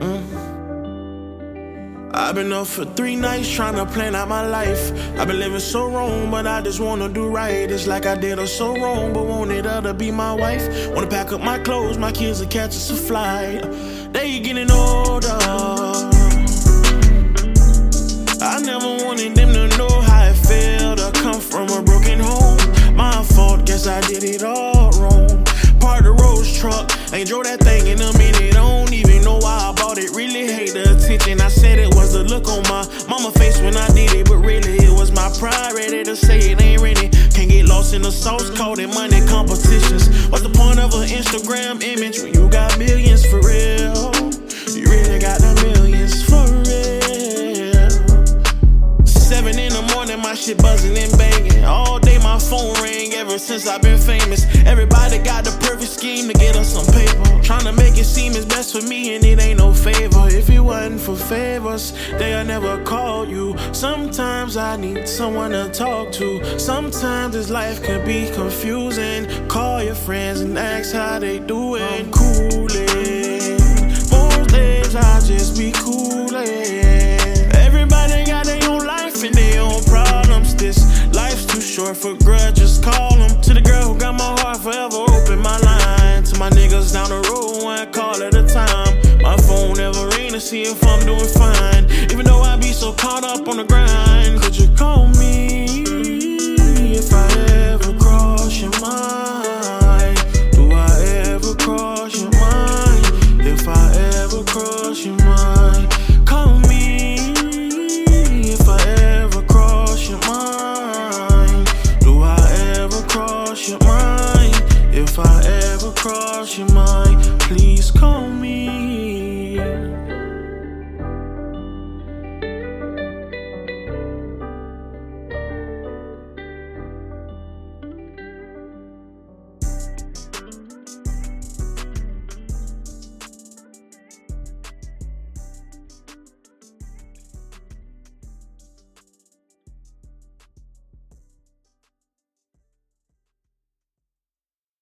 Mm. I've been up for three nights trying to plan out my life. I've been living so wrong, but I just wanna do right. It's like I did her so wrong, but wanted her to be my wife. Wanna pack up my clothes, my kids and catch us a flight. They getting older. I never wanted them to know how it felt to come from a broken home. My fault, guess I did it all wrong. Part the Rolls truck, ain't drove that thing in a minute. I don't even know why I the sauce, called it money competitions. What's the point of an Instagram image when you got millions for real? Shit buzzing and banging. All day my phone ring ever since I've been famous. Everybody got the perfect scheme to get us some paper. Trying to make it seem it's best for me and it ain't no favor. If it wasn't for favors, they'll never call you. Sometimes I need someone to talk to. Sometimes this life can be confusing. Call your friends and ask how they doing. see if I'm doing fine. Even though I be so caught up on the grind, could you call me if I ever cross your mind? Do I ever cross your mind? If I ever cross your mind, call me if I ever cross your mind. Do I ever cross your mind? If I ever cross your mind, please call.